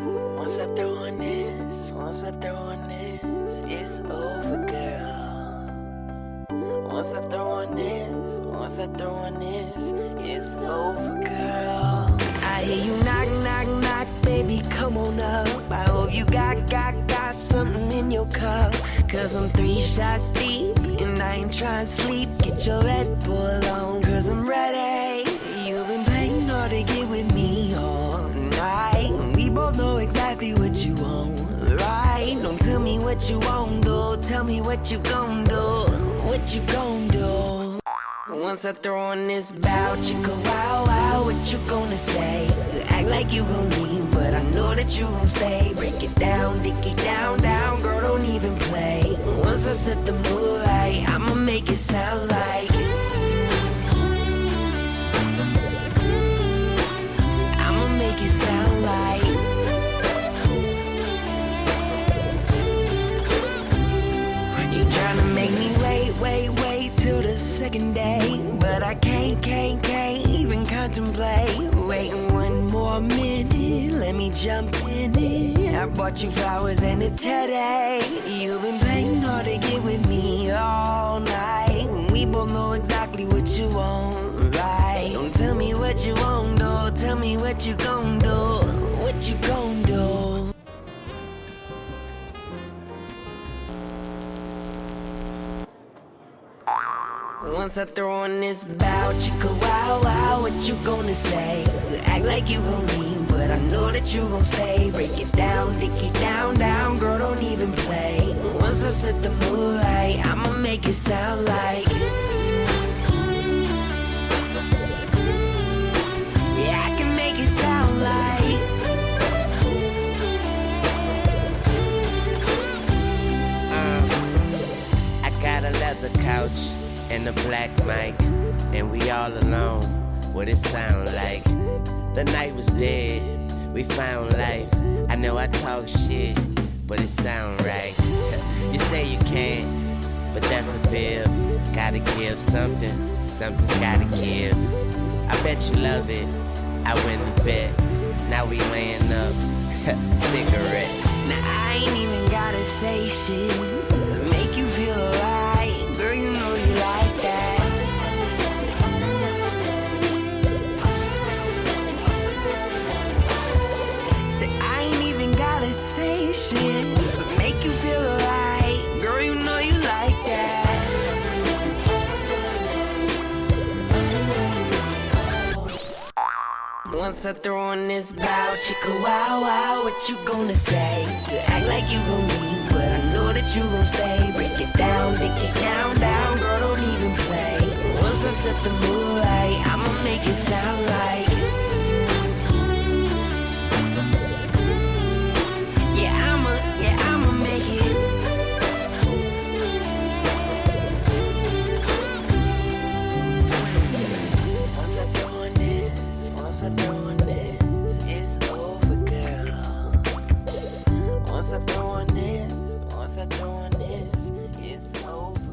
Once I throw on this, once I throw on this, it's over, girl. Once I throw on this, once I throw on this, it's over, girl. I hear you knock, knock, knock, baby, come on up. I hope you got, got, got something in your cup. Cause I'm three shots deep, and I ain't trying to sleep. Get your Red Bull on, cause I'm ready. Exactly what you want, right? Don't tell me what you want, though. Tell me what you gon' do. What you gon' do? Once I throw on this bow, chicka wow wow, what you gonna say? You act like you gon' leave, but I know that you gon' stay. Break it down, dick it down, down, girl, don't even play. Once I set the mood right, I'ma make it sound like. Second day. But I can't, can't, can't even contemplate. Waiting one more minute, let me jump in it. I bought you flowers and a teddy. You've been playing hard to get with me all night. When we both know exactly what you want, right? Don't tell me what you want, though. Tell me what you gon' do. What you gon' do. Once I throw on this bow, chicka wow wow, what you gonna say? You Act like you gon' leave, but I know that you gon' stay. Break it down, dick it down, down, girl, don't even play. Once I set the mood right, I'ma make it sound like. And the black mic, and we all alone. What it sound like? The night was dead, we found life. I know I talk shit, but it sound right. you say you can't, but that's a fib. Gotta give something, something's gotta give. I bet you love it. I win the bet. Now we laying up cigarettes. Now I ain't even Once I throw on this bow, chicka wow wow, what you gonna say? You act like you gon' leave, but I know that you gon' stay. Break it down, dick it down, down, girl, don't even play. Once I set the mood right, I'ma make it sound like. Once I throw on this, it's over, girl. Once I this, once I throw on this, it's over,